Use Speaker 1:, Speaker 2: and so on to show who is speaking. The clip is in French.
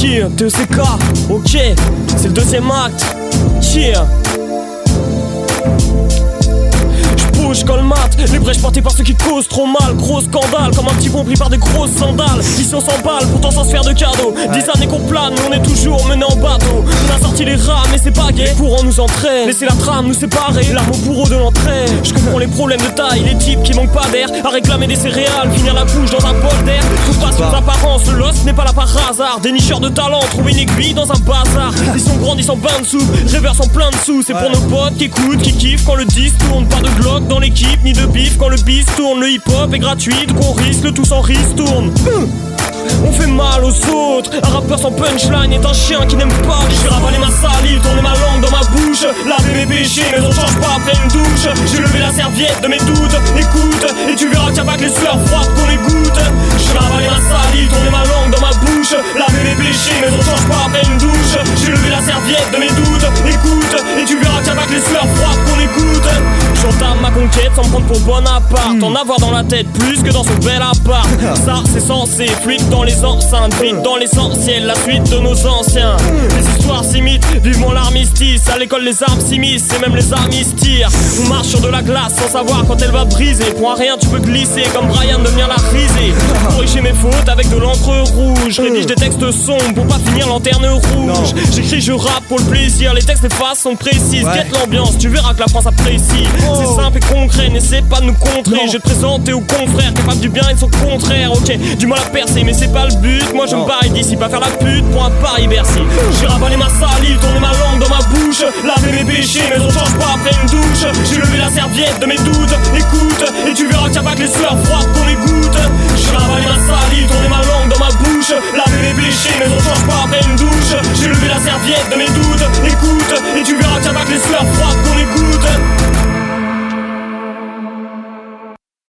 Speaker 1: Yeah, TECK, ok, c'est le deuxième acte. Yeah. J'bouge colmate, les brèches portées par ceux qui causent trop mal. Gros scandale, comme un petit bon pris par des grosses sandales. Ici on s'emballe, pourtant sans se faire de cadeaux. Dix années qu'on plane, mais on est toujours mené en bateau. On a sorti les rames et c'est pas gay. Courant nous entraîne, laisser la trame nous séparer. L'arme au bourreau de l'entrée. Je comprends les problèmes de taille, les types qui manquent pas d'air. À réclamer des céréales, finir la couche dans un bol d'air. Tout passe sur apparence, le loss n'est pas là par hasard. Des nicheurs de talent, trouver une aiguille dans un bazar. Ils sont grandis en bain de sous, rêveurs sont plein de sous. C'est pour nos potes qui écoutent, qui kiffent quand le disque tourne. Pas de glock dans l'équipe, ni de bif quand le bis tourne. Le hip hop est gratuit, donc on risque, le tout sans ristourne. On fait mal aux autres Un rappeur sans punchline est un chien qui n'aime pas J'ai ravalé ma salive, tourné ma langue dans ma bouche Laver mes péchés, mais on change pas après une douche J'ai levé la serviette de mes doutes Écoute, et tu verras qu'il y a pas que les sueurs froides qu'on J'ai ravalé ma salive, Sans prendre pour Bonaparte. En avoir dans la tête plus que dans son bel appart. Ça c'est censé, fluide dans les enceintes Vite dans l'essentiel, la suite de nos anciens. Les histoires s'imitent, vivement l'armistice. À l'école les armes s'immiscent et même les armistices tirent. On marche sur de la glace sans savoir quand elle va briser. Pour un rien tu peux glisser comme Brian de venir la friser Corriger mes fautes avec de l'encre rouge. Rédige des textes sombres pour pas finir lanterne rouge. J'écris, je rappe pour le plaisir. Les textes, les phrases sont précises Guette l'ambiance, tu verras que la France apprécie. C'est simple et concret, n'essaie pas de nous contrer. Je te présenter aux confrères Capables du bien et de son contraire Ok, du mal à percer mais c'est pas le but. Moi je me barre d'ici, pas faire la pute pour un Paris Bercy. J'ai ravalé ma salive, tourné ma langue dans ma bouche. Laver mes péchés mais on change pas après une douche. J'ai levé la serviette de mes doutes. Écoute, et tu verras qu'il y a pas que les sueurs froides qu'on égoutte. J'ai ravalé ma salive, tourné ma langue dans ma bouche. Laver mes péchés mais on change pas après une douche. J'ai levé la serviette de mes doutes